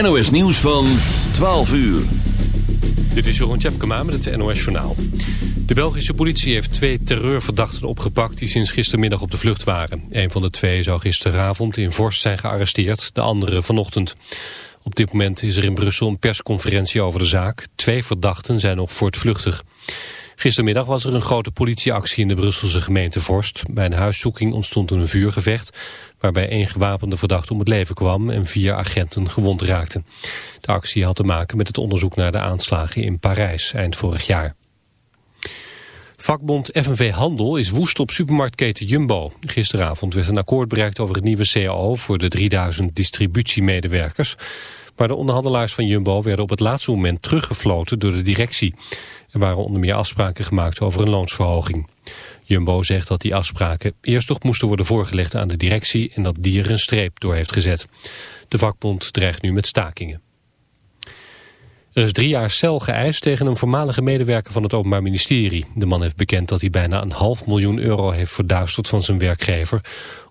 NOS Nieuws van 12 uur. Dit is Jeroen Tjepkema met het NOS Journaal. De Belgische politie heeft twee terreurverdachten opgepakt... die sinds gistermiddag op de vlucht waren. Een van de twee zou gisteravond in Vorst zijn gearresteerd, de andere vanochtend. Op dit moment is er in Brussel een persconferentie over de zaak. Twee verdachten zijn nog voortvluchtig. Gistermiddag was er een grote politieactie in de Brusselse gemeente Vorst. Bij een huiszoeking ontstond een vuurgevecht waarbij één gewapende verdachte om het leven kwam en vier agenten gewond raakten. De actie had te maken met het onderzoek naar de aanslagen in Parijs eind vorig jaar. Vakbond FNV Handel is woest op supermarktketen Jumbo. Gisteravond werd een akkoord bereikt over het nieuwe CAO voor de 3000 distributiemedewerkers. Maar de onderhandelaars van Jumbo werden op het laatste moment teruggefloten door de directie. Er waren onder meer afspraken gemaakt over een loonsverhoging. Jumbo zegt dat die afspraken eerst nog moesten worden voorgelegd aan de directie en dat die er een streep door heeft gezet. De vakbond dreigt nu met stakingen. Er is drie jaar cel geëist tegen een voormalige medewerker van het Openbaar Ministerie. De man heeft bekend dat hij bijna een half miljoen euro heeft verduisterd van zijn werkgever...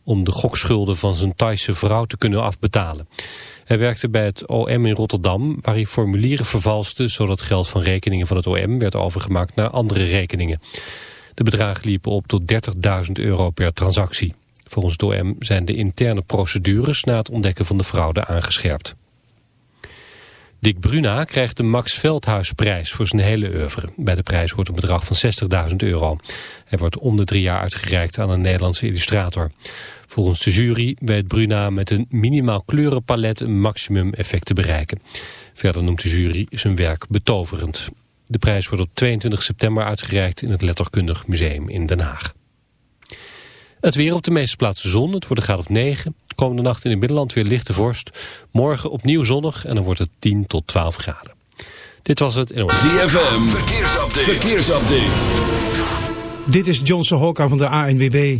om de gokschulden van zijn Thaise vrouw te kunnen afbetalen. Hij werkte bij het OM in Rotterdam, waar hij formulieren vervalste... zodat geld van rekeningen van het OM werd overgemaakt naar andere rekeningen. De bedragen liepen op tot 30.000 euro per transactie. Volgens het OM zijn de interne procedures na het ontdekken van de fraude aangescherpt. Dick Bruna krijgt de Max Veldhuisprijs voor zijn hele oeuvre. Bij de prijs wordt een bedrag van 60.000 euro. Hij wordt om de drie jaar uitgereikt aan een Nederlandse illustrator. Volgens de jury weet Bruna met een minimaal kleurenpalet een maximum effect te bereiken. Verder noemt de jury zijn werk betoverend. De prijs wordt op 22 september uitgereikt in het Letterkundig Museum in Den Haag. Het weer op de meeste plaatsen zon. Het wordt een graad of 9. Komende nacht in het binnenland weer lichte vorst. Morgen opnieuw zonnig en dan wordt het 10 tot 12 graden. Dit was het in ZFM, verkeersupdate. verkeersupdate. Dit is Johnson Hokka van de ANWB.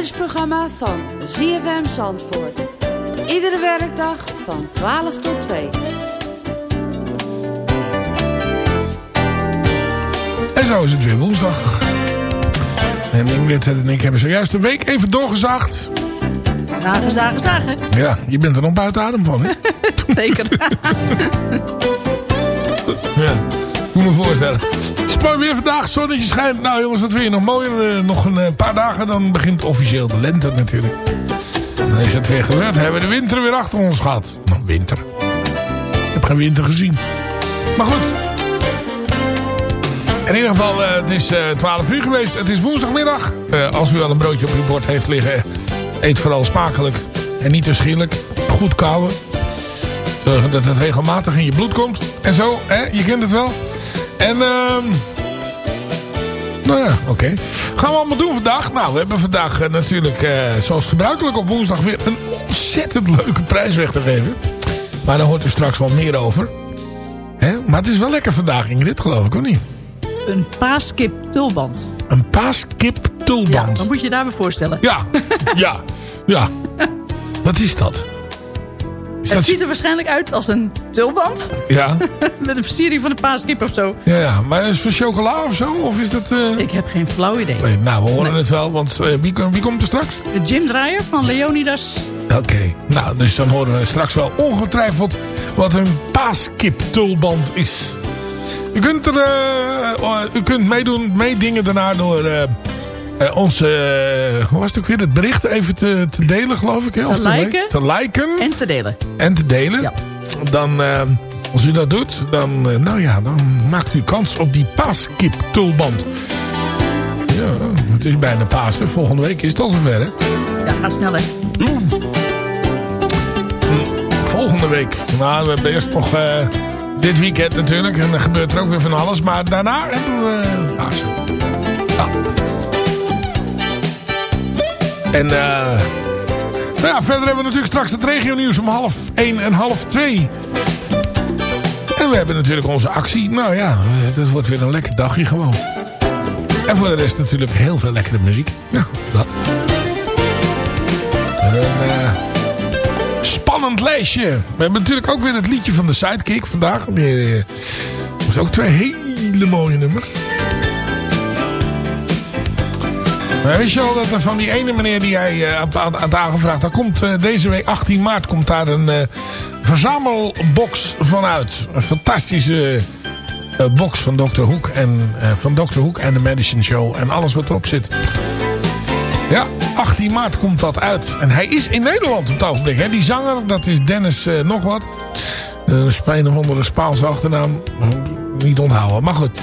Lunchprogramma van ZFM Zandvoort. Iedere werkdag van 12 tot 2. En zo is het weer woensdag. En Ingrid en ik hebben zojuist een week even doorgezaagd. Zagen, zagen, zagen. Ja, je bent er nog buiten adem van, hè? Zeker. Ja, moet me voorstellen. Het is weer vandaag, zonnetje schijnt. Nou jongens, wat wil je nog mooier? Eh, nog een eh, paar dagen, dan begint officieel de lente natuurlijk. Dan is het weer gebeurd. Hebben we de winter weer achter ons gehad. Nou, winter. Ik heb geen winter gezien. Maar goed. In ieder geval, eh, het is eh 12 uur geweest. Het is woensdagmiddag. Als u al een broodje op uw bord heeft liggen, eet vooral smakelijk. En niet te schielijk. Goed kauwen. Zorgen dat het regelmatig in je bloed komt. En zo, hè? je kent het wel. En, ehm nou ja, oké. Gaan we allemaal doen vandaag? Nou, we hebben vandaag eh, natuurlijk, eh, zoals gebruikelijk op woensdag, weer een ontzettend leuke prijs weg te geven. Maar daar hoort u straks wel meer over. Hè? Maar het is wel lekker vandaag, Ingrid, geloof ik, of niet? Een paaskip tulband. Een paaskip Ja, tulband. dan moet je je daarbij voorstellen. Ja, ja, ja. Wat is dat? Het ziet er waarschijnlijk uit als een tulband. Ja, Met een versiering van de paaskip of zo. ja, ja, maar is het voor chocola of zo? Of is dat... eh, Ik heb geen flauw idee. Nee, nou, we horen Nee. het wel, want eh, wie, wie komt er straks? De Jim Draaier van Leonidas. Oké, nou, dus dan horen we straks wel ongetwijfeld wat een paaskip-tulband is. U kunt, er, eh, oh, u kunt meedoen, meedingen daarna door eh, onze, eh, hoe was het ook weer, het bericht even te, te delen, geloof ik. Hè? Te liken. Te liken en, En te delen. te delen. Ja. Dan, eh, als u dat doet, dan, nou ja, dan maakt u kans op die paaskip-tulband. Ja, het is bijna Pasen. Volgende week is het al zover, hè? Ja, gaat sneller. Volgende week. Nou, we hebben eerst nog dit weekend natuurlijk. En dan gebeurt er ook weer van alles. Maar daarna hebben we uh, Pasen. Ja. En eh nou ja, verder hebben we natuurlijk straks het regionieuws om half 1 en half 2. En we hebben natuurlijk onze actie. Nou ja, dat wordt weer een lekker dagje gewoon. En voor de rest natuurlijk heel veel lekkere muziek. Ja, dat. En een eh, spannend lijstje. We hebben natuurlijk ook weer het liedje van de Sidekick vandaag. Die, eh, Dat is ook twee hele mooie nummers. Maar wist je al dat er van die ene meneer die jij eh, had had aangevraagd... daar komt eh, deze week 18 maart komt daar een eh, verzamelbox van uit. Een fantastische box van Dr. Hoek en van Dr. Hoek en de Medicine Show en alles wat erop zit. Ja, 18 maart komt dat uit. En hij is in Nederland op het ogenblik. Hè. Die zanger, dat is Dennis nog wat. Uh, een of andere Spaanse achternaam. Niet onthouden. Maar goed.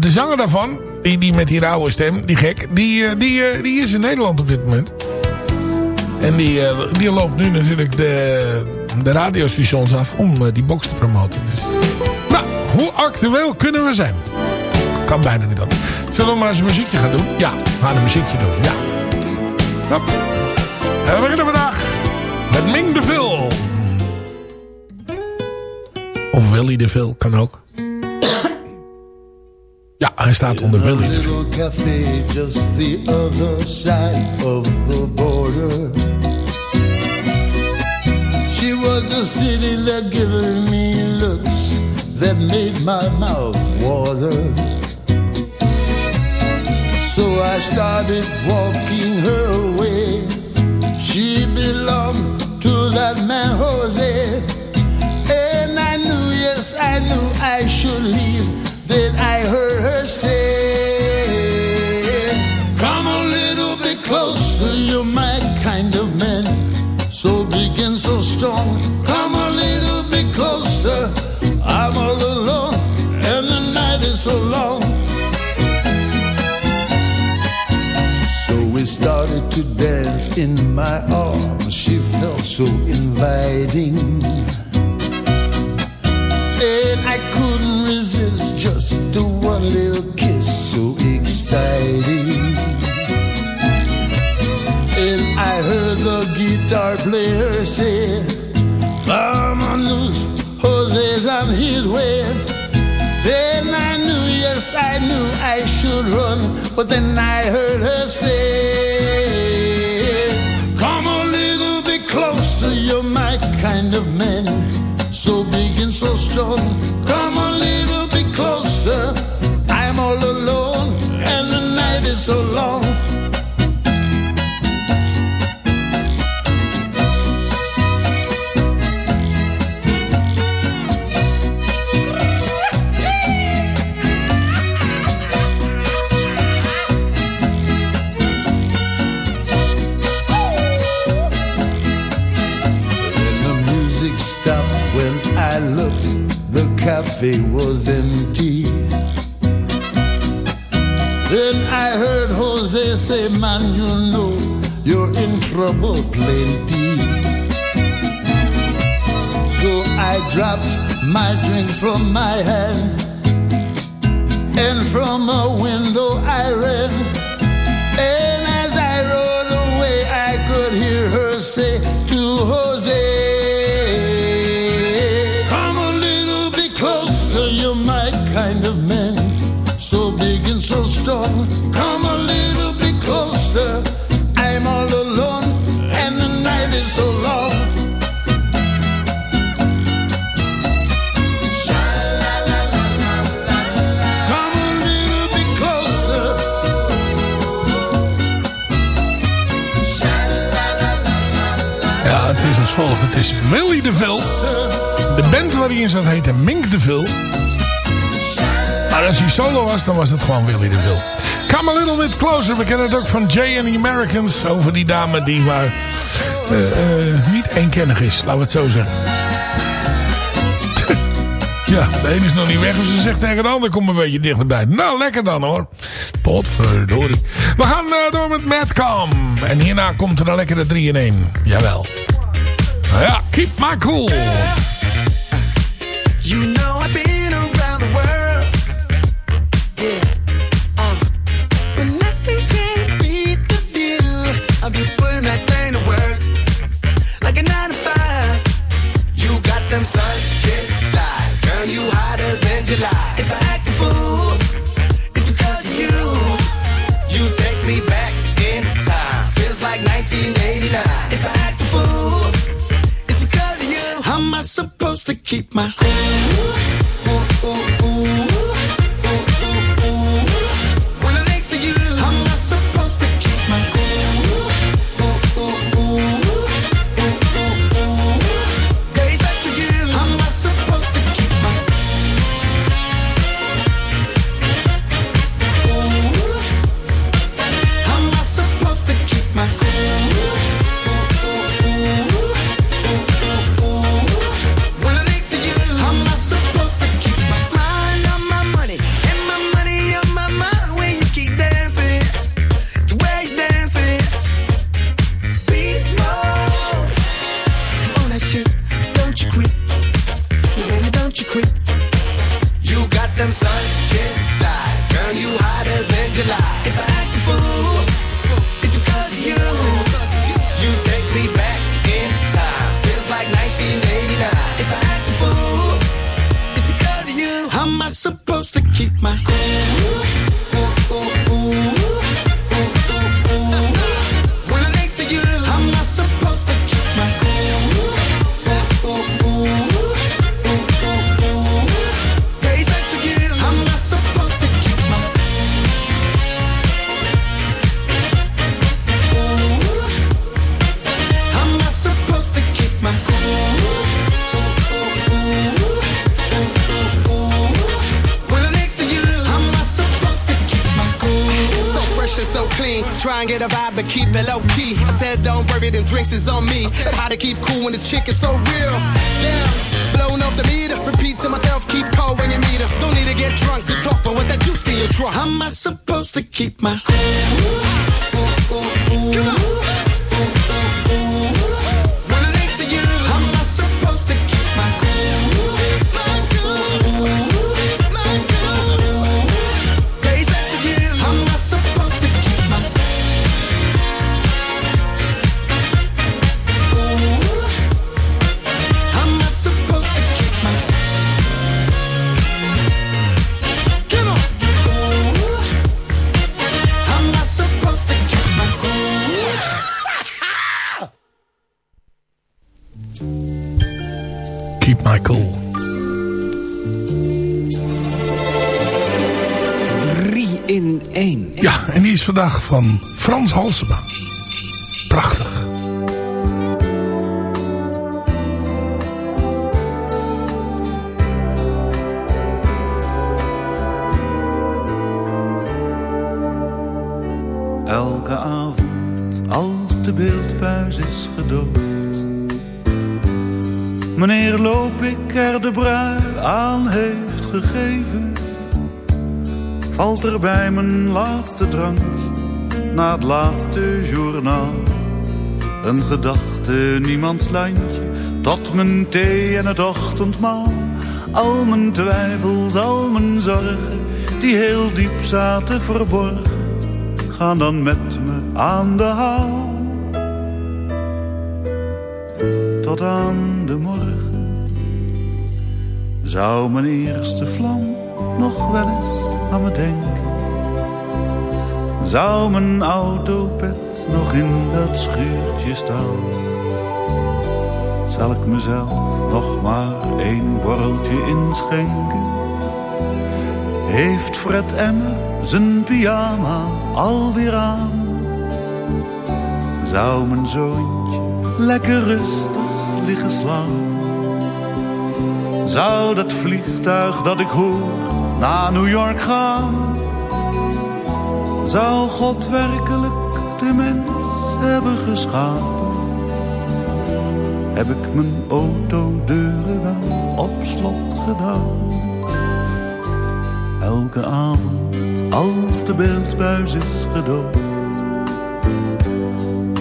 De zanger daarvan, die, die met die rauwe stem, die gek, die, eh, die, eh, die is in Nederland op dit moment. En die, eh, die loopt nu natuurlijk de, de radiostations af om die box te promoten. Dus. Nou, hoe actueel kunnen we zijn? Kan bijna niet anders. Zullen we maar eens een muziekje gaan doen? Ja, we gaan een muziekje doen. Ja. Hop. En we beginnen vandaag met Ming de Vil. Of Willy de Vil, kan ook. Ja, hij staat onder Willy cafe just the other side of the border. She was just sitting there giving me looks that made my mouth water. So I started walking her way. She belonged to that man Jose. And I knew, yes, I knew I should leave. Then I heard her say, Come a little bit closer, you're my kind of man. So big and so strong. Come a little bit closer. I'm all alone, and the night is so long. So we started to dance in my arms. She felt so inviting. One little kiss, so exciting. And I heard the guitar player say, Vámonos, Jose's on his way. Then I knew, yes, I knew I should run. But then I heard her say, Come a little bit closer, you're my kind of man. So big and so strong. man, you know you're in trouble plenty. So I dropped my drink from my hand, and from a window I ran. And as I rode away, I could hear her say to her. Ja, het is als volgt. Het is Willy de Vil. De band waar hij in zat heette Mink de Vil. Maar als hij solo was, dan was het gewoon Willy de Vil. Come a little bit closer. We kennen het ook van Jay and the Americans. Over die dame die maar uh, uh, niet eenkennig is. Laten we het zo zeggen. ja, de een is nog niet weg. Dus ze zegt tegen de ander, kom een beetje dichterbij. Nou, lekker dan hoor. Potverdorie. We gaan eh, door met Madcom. En hierna komt er een lekkere 3-in-1. Jawel. Ja, keep my cool. keep cool when his chick is so vandaag van Frans Halsema. Prachtig. Elke avond, als de beeldbuis is gedoofd. Meneer loop ik er de brui aan heeft gegeven valt er bij mijn laatste drankje, na het laatste journaal, een gedachte niemands lijntje, tot mijn thee en het ochtendmaal. Al mijn twijfels, al mijn zorgen, die heel diep zaten verborgen, gaan dan met me aan de haal. Tot aan de morgen zou mijn eerste vlam nog wel eens aan me denken. Zou mijn autopet nog in dat schuurtje staan? Zal ik mezelf nog maar één borreltje inschenken? Heeft Fred Emmer zijn pyjama alweer aan? Zou mijn zoontje lekker rustig liggen slapen? Zou dat vliegtuig dat ik hoor naar New York gaan? Zou God werkelijk de mens hebben geschapen? Heb ik mijn autodeuren wel op slot gedaan? Elke avond als de beeldbuis is gedoofd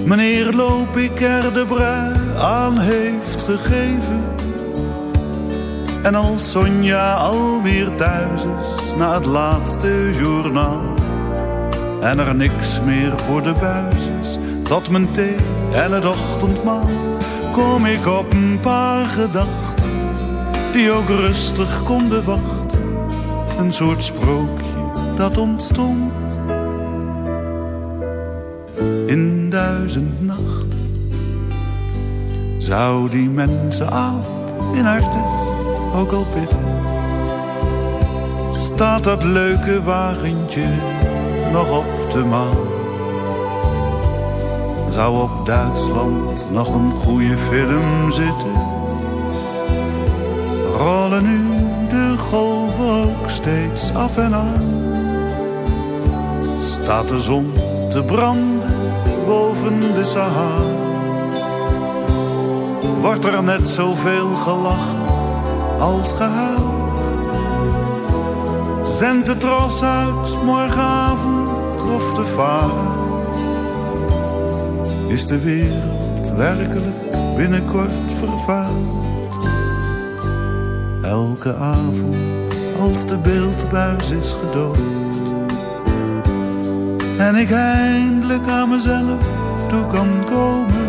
Meneer loop ik er de brui aan heeft gegeven En als Sonja alweer thuis is na het laatste journaal En er niks meer voor de buis is Tot mijn thee en het ochtendmaal Kom ik op een paar gedachten Die ook rustig konden wachten Een soort sprookje dat ontstond in duizend nachten. Zou die mensen oud in hart ook al pitten? Staat dat leuke wagentje nog op de maan? Zou op Duitsland nog een goede film zitten? Rollen nu de golven ook steeds af en aan? Staat de zon te branden boven de Sahara. Wordt er net zoveel gelachen als gehuild. Zendt de tros uit morgenavond of de varen. Is de wereld werkelijk binnenkort vervuild? Elke avond als de beeldbuis is gedood en ik eindelijk aan mezelf toe kan komen.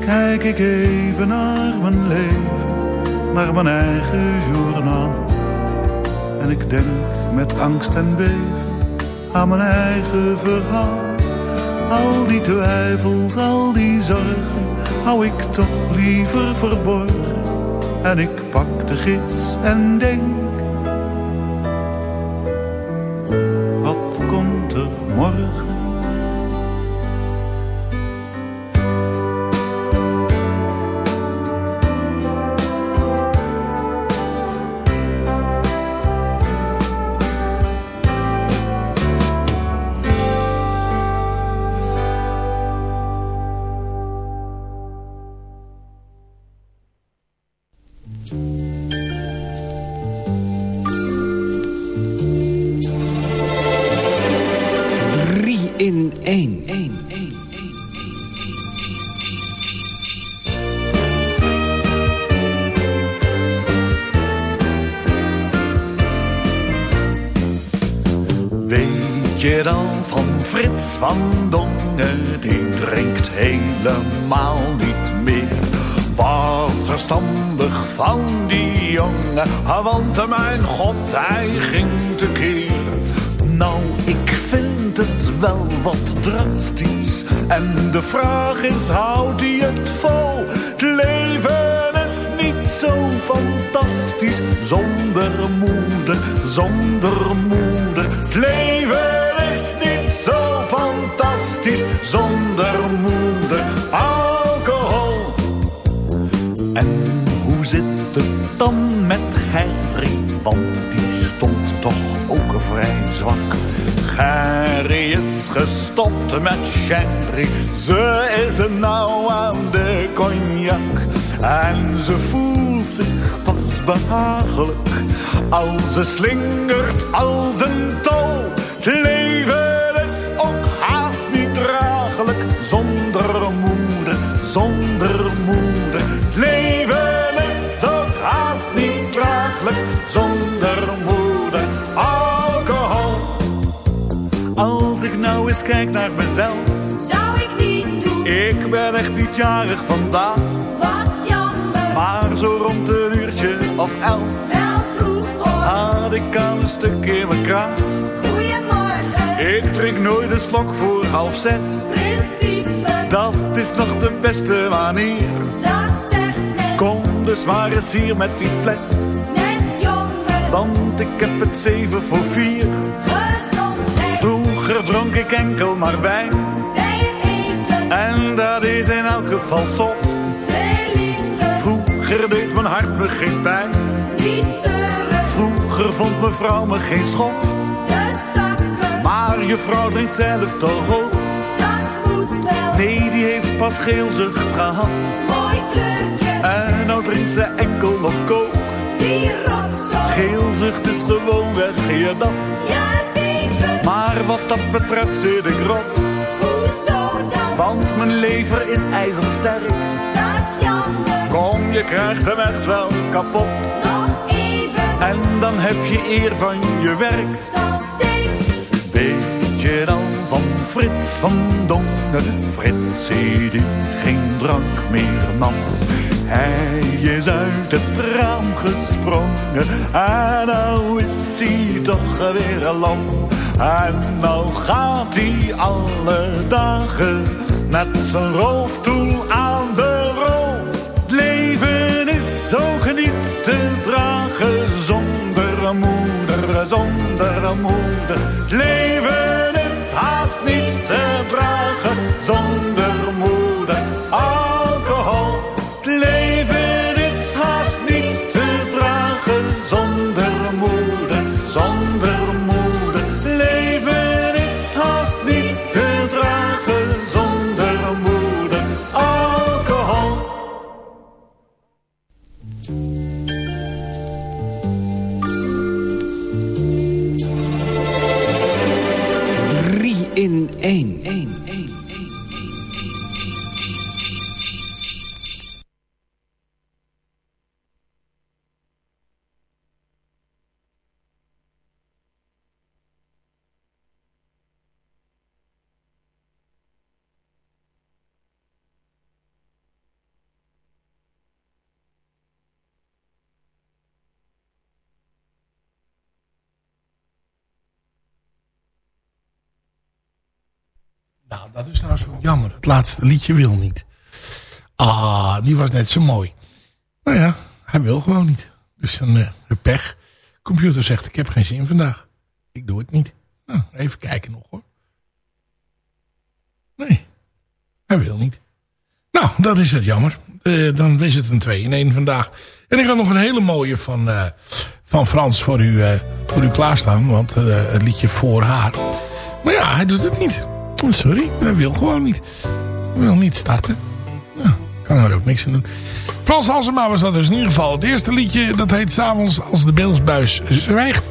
Kijk ik even naar mijn leven, naar mijn eigen journaal. En ik denk met angst en beven aan mijn eigen verhaal. Al die twijfels, al die zorgen, hou ik toch liever verborgen. En ik pak de gids en denk van Dongen? Die drinkt helemaal niet meer. Wat verstandig van die jongen. Want mijn god, hij ging tekeer. Nou, ik vind het wel wat drastisch. En de vraag is, houdt hij het vol? Het leven is niet zo fantastisch. Zonder moeder, zonder moeder. Het leven is niet zo fantastisch. Zonder moeder, alcohol. En hoe zit het dan met Gerry? Want die stond toch ook vrij zwak. Gerry is gestopt met sherry. Ze is nou aan de cognac. En ze voelt zich pas behagelijk als ze slingert als een touw. Leven is ook haast niet draaglijk zonder moeder, zonder moeder. Leven is ook haast niet draaglijk zonder moeder. Alcohol. Als ik nou eens kijk naar mezelf, Zou ik niet doen, ik ben echt niet jarig vandaag. wat jammer. Maar zo rond een uurtje of elf had ik al een stuk in mijn kraag. goeiemorgen. Ik drink nooit een slok voor half zes. Principe, Dat is nog de beste manier. dat zegt men. Kom dus maar eens hier met die fles. Met jongen, Want ik heb het zeven voor vier. gezondheid. Vroeger dronk ik enkel maar wijn. Bij het eten, En dat is in elk geval soft. twee liter. Vroeger deed mijn hart me geen pijn. Niet zeuren, Vroeger vond mevrouw me geen schoft. de stakker. Maar je vrouw drinkt zelf toch ook. Dat moet wel, Nee, die heeft pas geelzucht gehad. mooi kleurtje. En nou drinkt ze enkel nog kook. Die rotzooi, Geelzucht is gewoon weg, je dat. ja zeker. Maar wat dat betreft zit ik rot. Hoezo dan? Want mijn lever is ijzersterk. Dat is jammer. Kom, je krijgt hem echt wel kapot. En dan heb je eer van je werk. Weet je dan van Frits van Dongen? Fritsie die geen drank meer nam. Hij is uit het raam gesprongen en nou is hij toch weer lam. En nou gaat hij alle dagen met zijn rolstoel aan de zonder moeder, zonder moeder. Het leven is haast niet te dragen dat is nou zo jammer. Het laatste liedje wil niet. Ah, die was net zo mooi. Nou ja, hij wil gewoon niet. Dus dan uh, pech. Computer zegt, ik heb geen zin vandaag. Ik doe het niet. Nou, even kijken nog hoor. Nee, hij wil niet. Nou, dat is het jammer. Uh, dan is het een 2 in 1 vandaag. En ik had nog een hele mooie van, uh, van Frans voor u, voor u klaarstaan. Want het liedje voor haar. Maar ja, hij doet het niet. Sorry, hij wil gewoon niet. Wil niet starten. Ja, kan er ook niks aan doen. Frans Halsema was dat dus in ieder geval. Het eerste liedje, dat heet S'avonds als de beelsbuis zwijgt.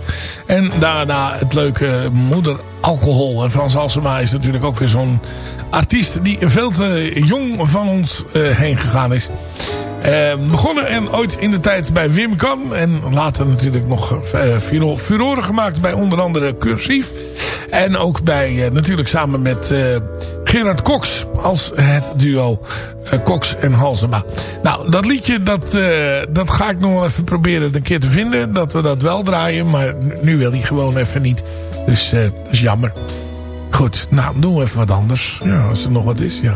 En daarna het leuke moeder alcohol. En Frans Halsema is natuurlijk ook weer zo'n artiest die veel te jong van ons uh, heen gegaan is. Uh, begonnen en ooit in de tijd bij Wim Kan. En later natuurlijk nog uh, furoren gemaakt bij onder andere Cursief. En ook bij uh, natuurlijk samen met Gerard Cox als het duo Cox en Halsema. Nou, dat liedje dat, dat ga ik nog wel even proberen een keer te vinden. Dat we dat wel draaien, maar nu wil hij gewoon even niet. Dus dat is jammer. Goed, nou doen we even wat anders. Ja, als er nog wat is, ja.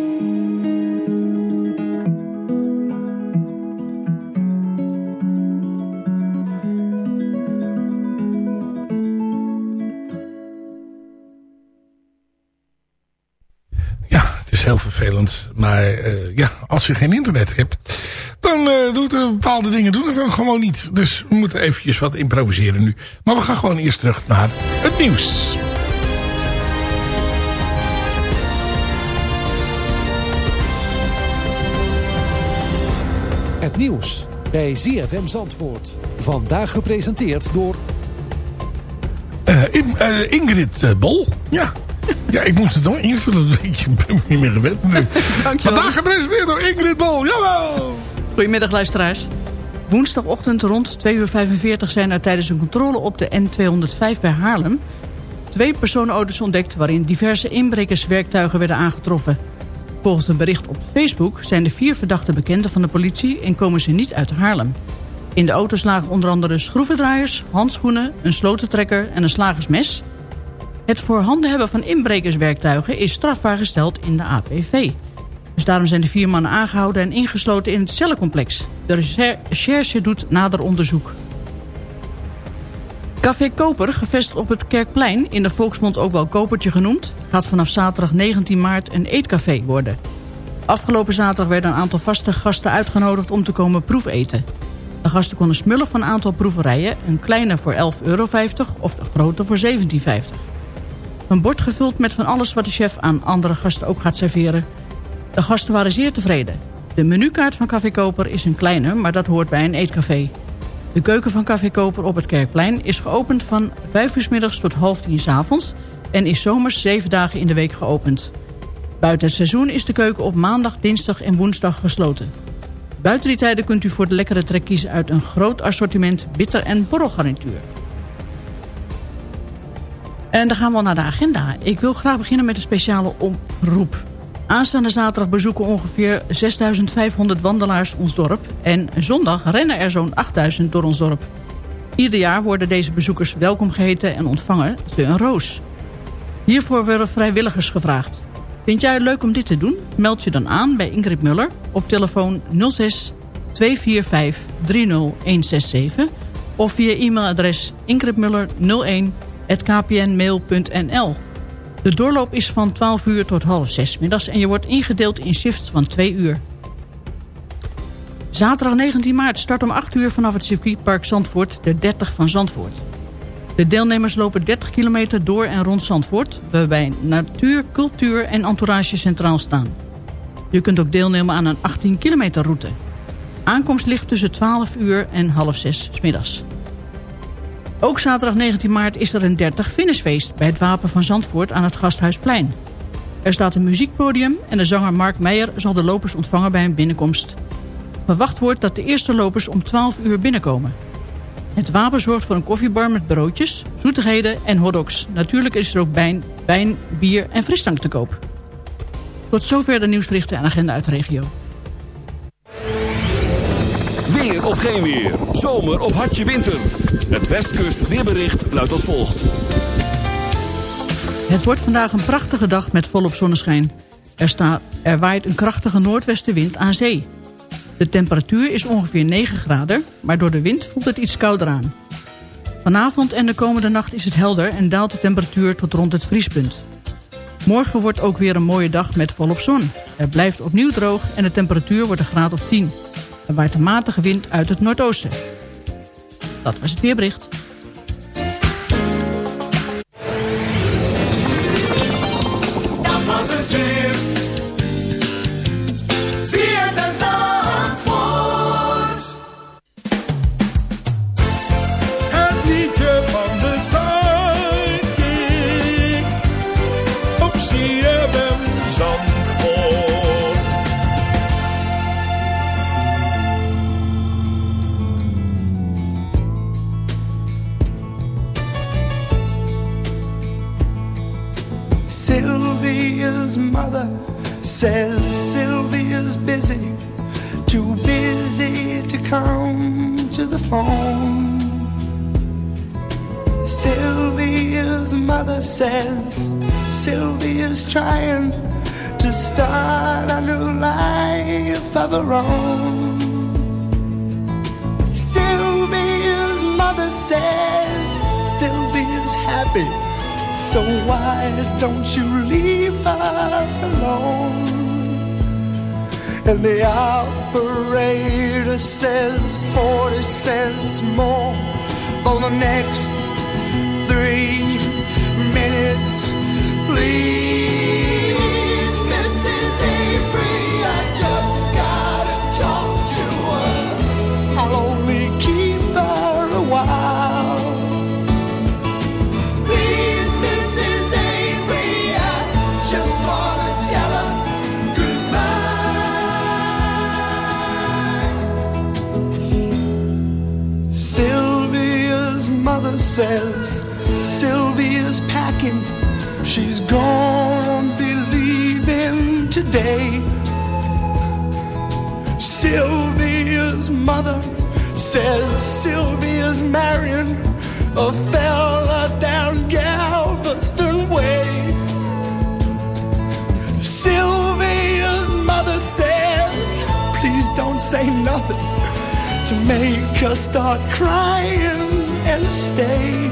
Heel vervelend. Maar eh, ja, als je geen internet hebt, dan eh, doet bepaalde dingen doen het dan gewoon niet. Dus we moeten eventjes wat improviseren nu. Maar we gaan gewoon eerst terug naar het nieuws. Het nieuws bij ZFM Zandvoort. Vandaag gepresenteerd door... Eh, In- Ingrid Bol. Ja. Ja, ik moest het nog invullen. Ik ben niet meer gewend. nu. Vandaag gepresenteerd door Ingrid Bol. Jawel! Goedemiddag luisteraars. Woensdagochtend rond 2 uur 45 zijn er tijdens een controle op de N205 bij Haarlem... twee personenauto's ontdekt waarin diverse inbrekerswerktuigen werden aangetroffen. Volgens een bericht op Facebook zijn de vier verdachte bekenden van de politie... en komen ze niet uit Haarlem. In de auto's lagen onder andere schroevendraaiers, handschoenen... een slotentrekker en een slagersmes. Het voorhanden hebben van inbrekerswerktuigen is strafbaar gesteld in de APV. Dus daarom zijn de vier mannen aangehouden en ingesloten in het cellencomplex. De recherche doet nader onderzoek. Café Koper, gevestigd op het Kerkplein, in de volksmond ook wel Kopertje genoemd... gaat vanaf zaterdag 19 maart een eetcafé worden. Afgelopen zaterdag werden een aantal vaste gasten uitgenodigd om te komen proefeten. De gasten konden smullen van een aantal proeverijen, een kleine voor 11,50 euro of de grote voor 17,50. Een bord gevuld met van alles wat de chef aan andere gasten ook gaat serveren. De gasten waren zeer tevreden. De menukaart van Café Koper is een kleine, maar dat hoort bij een eetcafé. De keuken van Café Koper op het Kerkplein is geopend van 5 uur middags tot half 10 's avonds... en is zomers 7 dagen in de week geopend. Buiten het seizoen is de keuken op maandag, dinsdag en woensdag gesloten. Buiten die tijden kunt u voor de lekkere trek kiezen uit een groot assortiment bitter- en borrelgarnituur. En dan gaan we naar de agenda. Ik wil graag beginnen met een speciale oproep. Aanstaande zaterdag bezoeken ongeveer 6.500 wandelaars ons dorp. En zondag rennen er zo'n 8.000 door ons dorp. Ieder jaar worden deze bezoekers welkom geheten en ontvangen ze een roos. Hiervoor worden vrijwilligers gevraagd. Vind jij het leuk om dit te doen? Meld je dan aan bij Ingrid Muller op telefoon 06 245-30167 of via e-mailadres ingridmuller01.kpnmail.nl. De doorloop is van 12 uur tot half 6 middags en je wordt ingedeeld in shifts van 2 uur. Zaterdag 19 maart start om 8 uur vanaf het circuitpark Zandvoort de 30 van Zandvoort. De deelnemers lopen 30 kilometer door en rond Zandvoort... waarbij natuur, cultuur en entourage centraal staan. Je kunt ook deelnemen aan een 18 kilometer route. Aankomst ligt tussen 12 uur en half 6 's middags. Ook zaterdag 19 maart is er een 30 finishfeest... bij het Wapen van Zandvoort aan het Gasthuisplein. Er staat een muziekpodium en de zanger Mark Meijer... zal de lopers ontvangen bij een binnenkomst. Verwacht wordt dat de eerste lopers om 12 uur binnenkomen. Het wapen zorgt voor een koffiebar met broodjes, zoetigheden en hotdogs. Natuurlijk is er ook wijn, wijn bier en frisdrank te koop. Tot zover de nieuwsberichten en agenda uit de regio. Of geen weer. Zomer of hartje winter. Het Westkust weerbericht luidt als volgt. Het wordt vandaag een prachtige dag met volop zonneschijn. Er, staat, er waait een krachtige noordwestenwind aan zee. De temperatuur is ongeveer 9 graden, maar door de wind voelt het iets kouder aan. Vanavond en de komende nacht is het helder en daalt de temperatuur tot rond het vriespunt. Morgen wordt ook weer een mooie dag met volop zon. Het blijft opnieuw droog en de temperatuur wordt een graad of 10. Een matige wind uit het noordoosten. Dat was het weerbericht. Sylvia's mother says Sylvia's marrying a fella down Galveston Way. Sylvia's mother says, please don't say nothing to make her start crying and stay.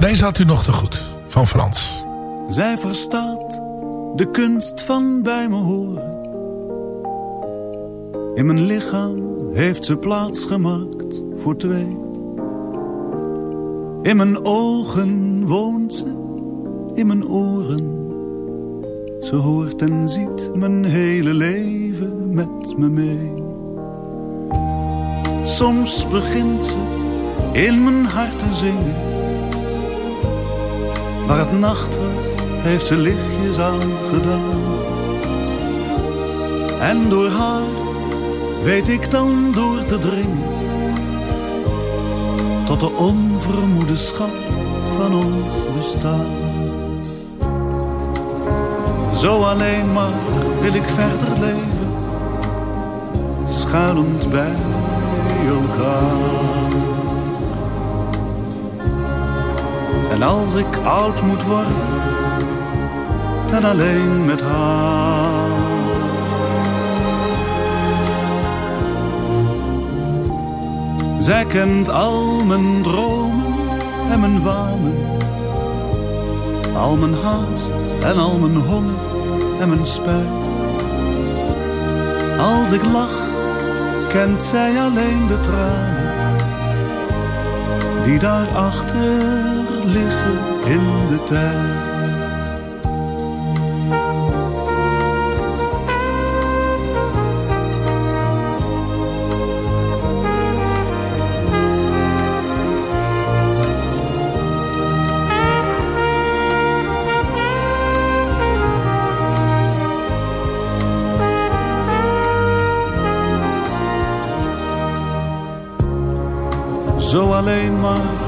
deze had u nog te goed. Van Frans. Zij verstaat de kunst van bij me horen. In mijn lichaam heeft ze plaats gemaakt voor twee. In mijn ogen woont ze, in mijn oren. Ze hoort en ziet mijn hele leven met me mee. Soms begint ze in mijn hart te zingen. Waar het nacht heeft ze lichtjes aangedaan. En door haar weet ik dan door te dringen. Tot de onvermoede schat van ons bestaan. Zo alleen maar wil ik verder leven. Schuilend bij elkaar. En als ik oud moet worden, dan alleen met haar. Zij kent al mijn dromen en mijn wanen. Al mijn haast en al mijn honger en mijn spijt. Als ik lach, kent zij alleen de tranen die daarachter liggen in de tijd. Zo alleen maar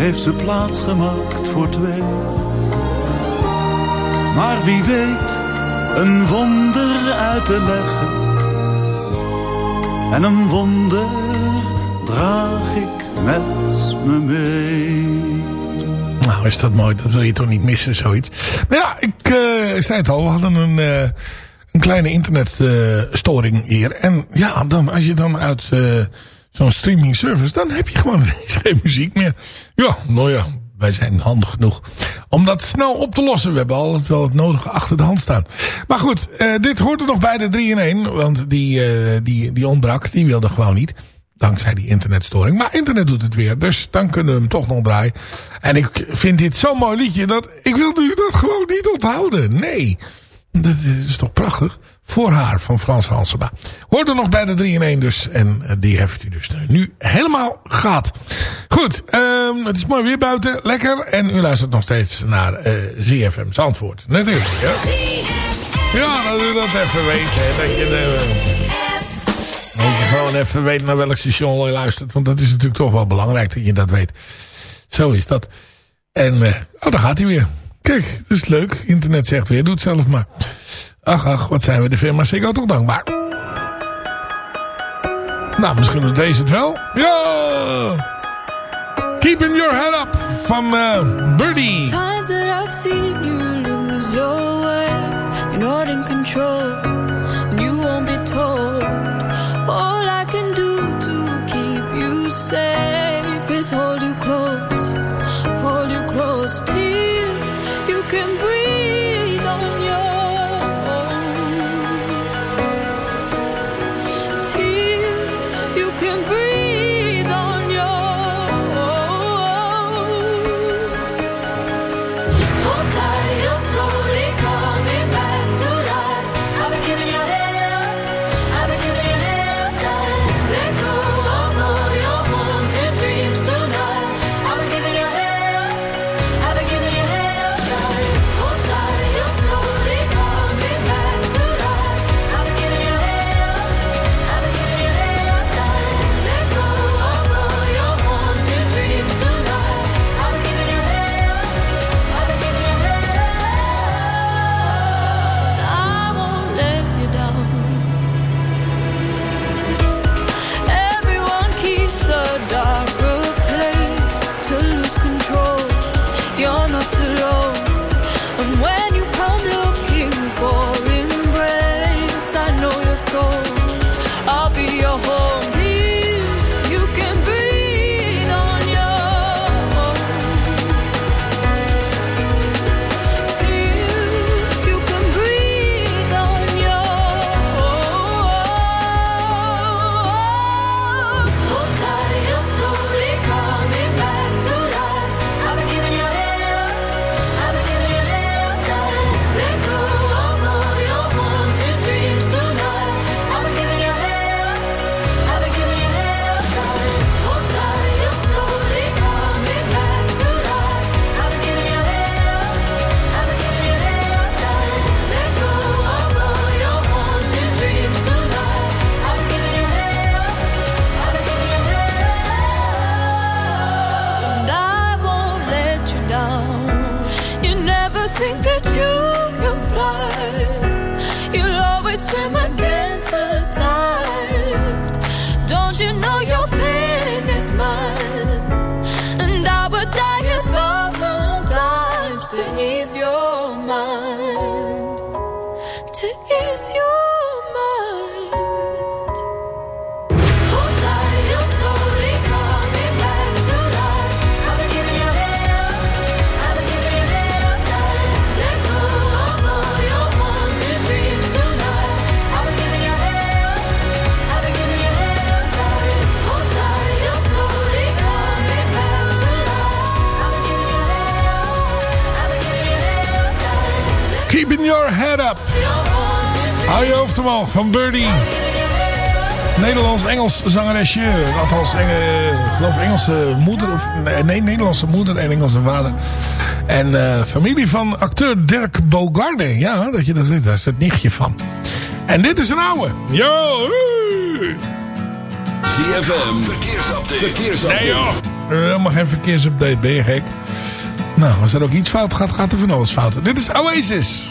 heeft ze plaats gemaakt voor twee. Maar wie weet een wonder uit te leggen. En een wonder draag ik met me mee. Nou, is dat mooi. Dat wil je toch niet missen, zoiets. Maar ja, ik eh, zei het al. We hadden een, eh, een kleine internetstoring hier. En ja, dan, als je dan uit eh, zo'n streaming service... dan heb je gewoon geen muziek meer. Ja, nou ja, wij zijn handig genoeg om dat snel op te lossen. We hebben altijd wel het nodige achter de hand staan. Maar goed, eh, dit hoort er nog bij de 3 in 1. Want die, eh, die, die ontbrak, die wilde gewoon niet. Dankzij die internetstoring. Maar internet doet het weer. Dus dan kunnen we hem toch nog draaien. En ik vind dit zo'n mooi liedje. Dat, ik wil nu dat gewoon niet onthouden. Nee. Dat is toch prachtig. Voor haar van Frans Halsema. Hoort er nog bij de 3 in 1 dus. En eh, die heeft u dus nu helemaal gehad. Goed. ehm, het is mooi weer buiten. Lekker. En u luistert nog steeds naar eh ZFM Zandvoort. Natuurlijk. Ja, ja dat u dat even weet. Dat je... dat je gewoon even weet naar welk station je luistert. Want dat is natuurlijk toch wel belangrijk dat je dat weet. Zo is dat. En, eh, oh, daar gaat hij weer. Kijk, dat is leuk. Internet zegt weer, doe het zelf maar. Ach, ach, wat zijn we de firma Ziggo toch dankbaar. Nou, misschien is deze het wel. Ja! Keeping your head up van eh, Birdie. Times that I've seen you lose your way, you're not in control, and you won't be told. All I can do to keep you safe up. Hou je hoofd omhoog van Birdie. Nederlands-Engels zangeresje. Althans, Eng ik geloof Engelse moeder. Of, nee, Nederlandse moeder en Engelse vader. En eh, familie van acteur Dirk Bogarde. Ja, dat je dat weet. Daar is het nichtje van. En dit is een oude. Yo! ZFM, verkeersupdate. verkeersupdate. Nee joh. Helemaal geen verkeersupdate, ben je gek? Nou, als er ook iets fout gaat, gaat er van alles fout. Dit is Oasis.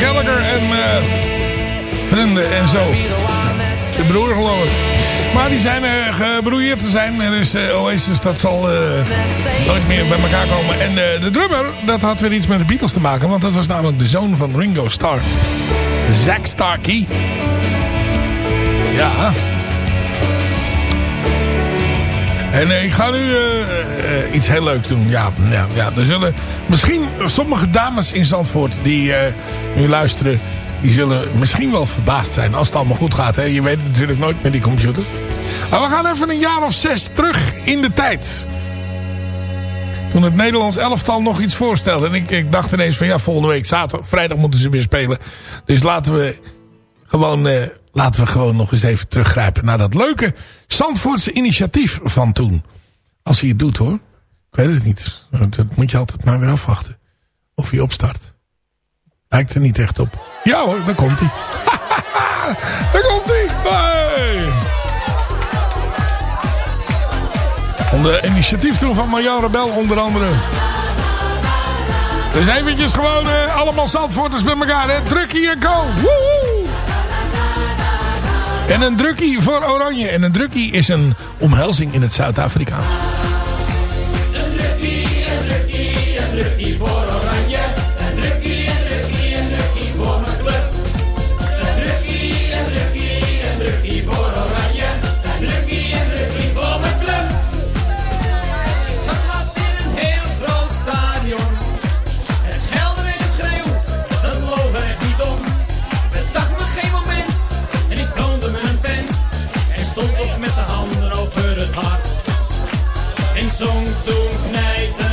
Gallagher en eh, vrienden en zo. De broer geloof ik. Maar die zijn eh gebroeierd te zijn. Dus Oasis, dat zal nooit meer bij elkaar komen. En de drummer, dat had weer iets met de Beatles te maken. Want dat was namelijk de zoon van Ringo Starr. Zack Starkey. Ja. En eh, ik ga nu eh, iets heel leuks doen. Ja, ja, ja, er zullen misschien sommige dames in Zandvoort die eh, nu luisteren... die zullen misschien wel verbaasd zijn als het allemaal goed gaat. Hè? Je weet het natuurlijk nooit met die computers. Maar we gaan even een jaar of zes terug in de tijd. Toen het Nederlands elftal nog iets voorstelde. En ik, ik dacht ineens van ja, volgende week zaterdag, vrijdag moeten ze weer spelen. Dus laten we gewoon, laten we gewoon nog eens even teruggrijpen naar dat leuke Zandvoortse initiatief van toen. Als hij het doet hoor. Ik weet het niet. Dat moet je altijd maar weer afwachten. Of hij opstart. Lijkt er niet echt op. Ja hoor, daar komt hij. daar komt hij. Onder initiatief toen van Marjan Rebel onder andere. Dus eventjes gewoon eh, allemaal Zandvoorters bij elkaar. Hè? Drukkie en go. Woehoe. En een drukkie voor Oranje. En een drukkie is een omhelzing in het Zuid-Afrikaans. Zong toen knijten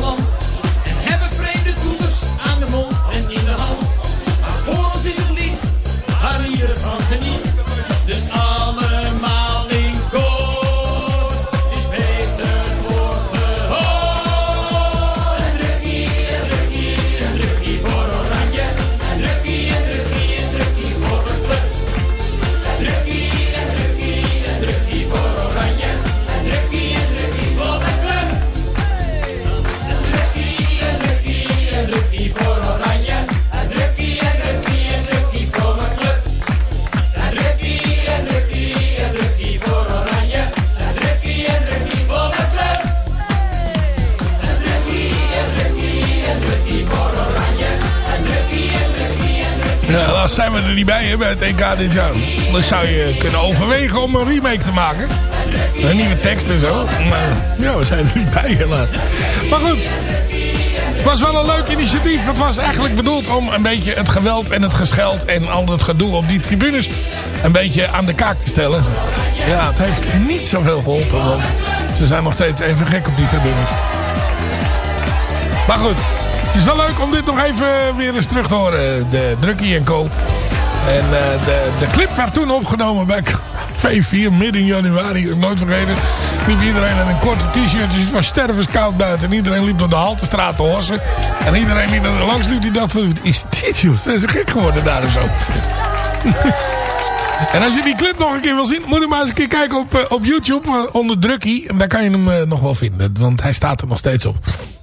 alone. Zijn we er niet bij hè, bij het EK dit jaar. Dan zou je kunnen overwegen om een remake te maken. Een nieuwe tekst en zo. Maar ja, we zijn er niet bij helaas. Maar goed. Het was wel een leuk initiatief. Het was eigenlijk bedoeld om een beetje het geweld en het gescheld en al het gedoe op die tribunes een beetje aan de kaak te stellen. Ja, het heeft niet zoveel geholpen, want ze zijn nog steeds even gek op die tribunes. Maar goed, het is wel leuk om dit nog even weer eens terug te horen. De Drukkie en Co. En eh, de, de clip werd toen opgenomen bij V4 midden januari. Ik nooit vergeten. Liep iedereen in een korte t-shirt. Dus het was stervenskoud buiten. En iedereen liep door de Haltestraat te hossen. En iedereen die er langs liep, die dacht van... Is dit joh? Ze zijn gek geworden daar zo. en als je die clip nog een keer wil zien... moet je maar eens een keer kijken op, eh, op YouTube. eh, onder Drukkie. En daar kan je hem nog wel vinden. Want hij staat er nog steeds op.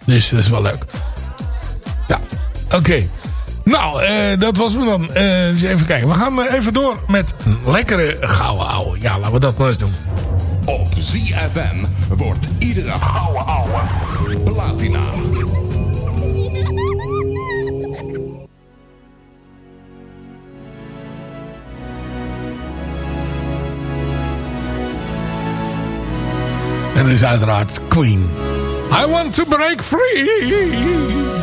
Dus dat is wel leuk. Oké. Nou, eh, dat was me dan. Eh, eens even kijken. We gaan eh, even door met een lekkere gouden ouwe. Ja, laten we dat maar eens doen. Op ZFM wordt iedere ouwe ouwe platina. En is uiteraard Queen. I want to break free.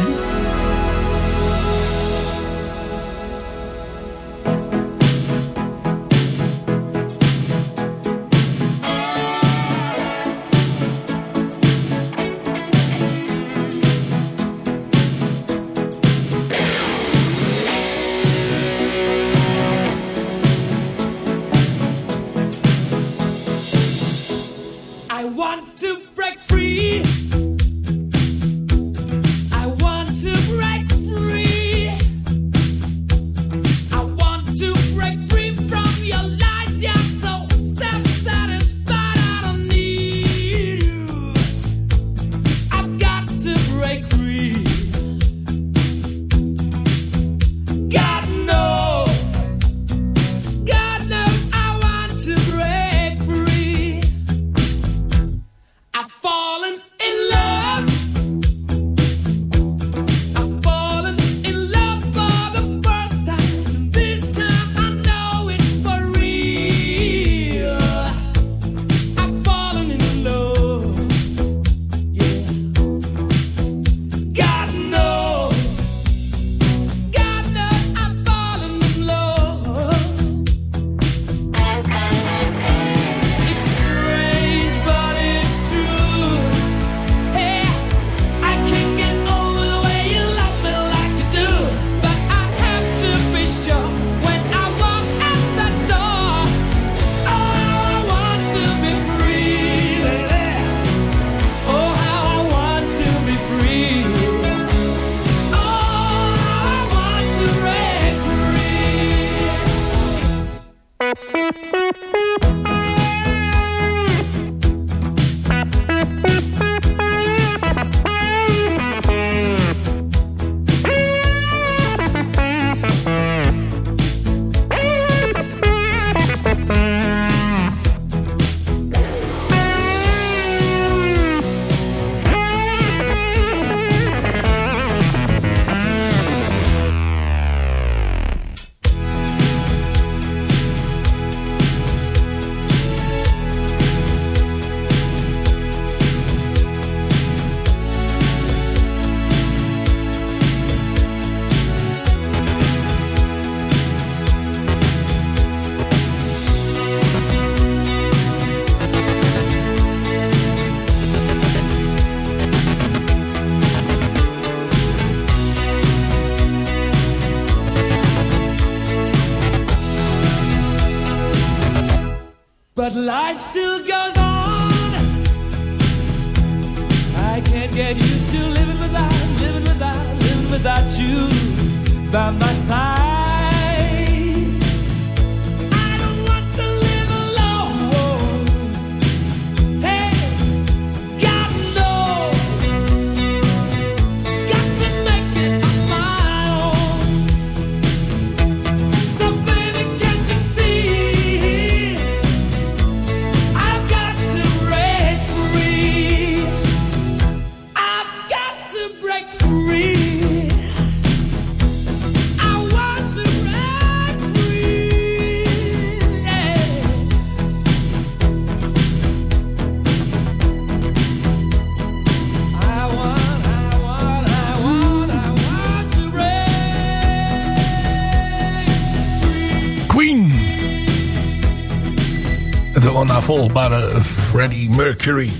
Het onnavolgbare Freddie Mercury.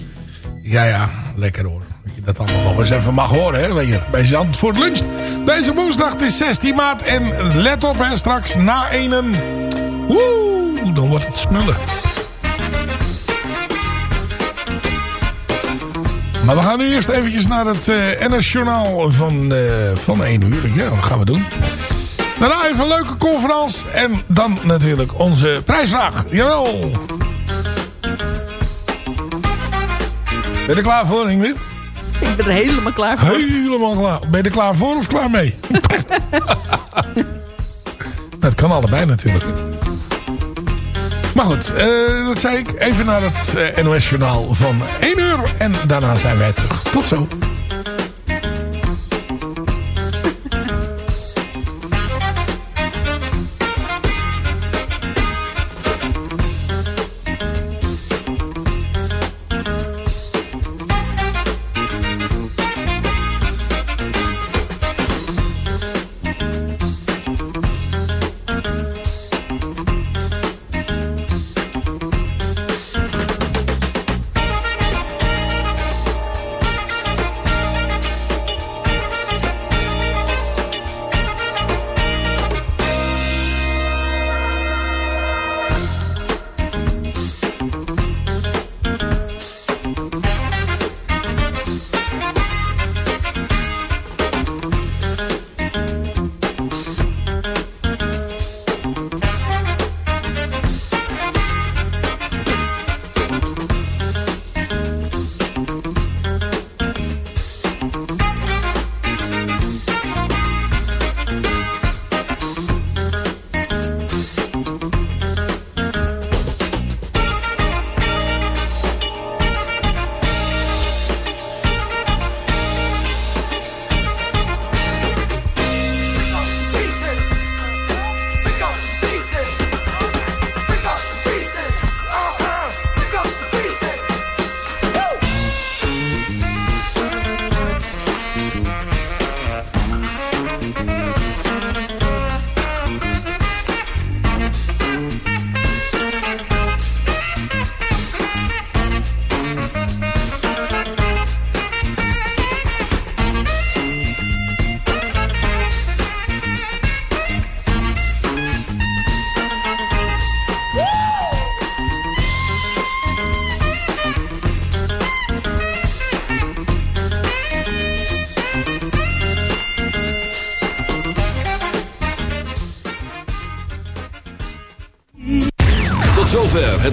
Ja, ja, lekker hoor. Dat je dat allemaal nog eens even mag horen, hè, je, bij Zandvoort Lunch. Deze woensdag het is 16 maart en let op, hè, straks na enen. Woe, dan wordt het smullen. Maar we gaan nu eerst eventjes naar het eh NS Journaal van, eh van 1 uur. Ja, dat gaan we doen. Daarna even een leuke conferentie. En dan natuurlijk onze prijsvraag. Jawel. Ben je er klaar voor, Ingrid? Ik ben er helemaal klaar voor. Helemaal klaar. Ben je er klaar voor of klaar mee? Dat kan allebei natuurlijk. Maar goed, eh, dat zei ik. Even naar het eh, NOS Journaal van 1 uur. En daarna zijn wij terug. Tot zo.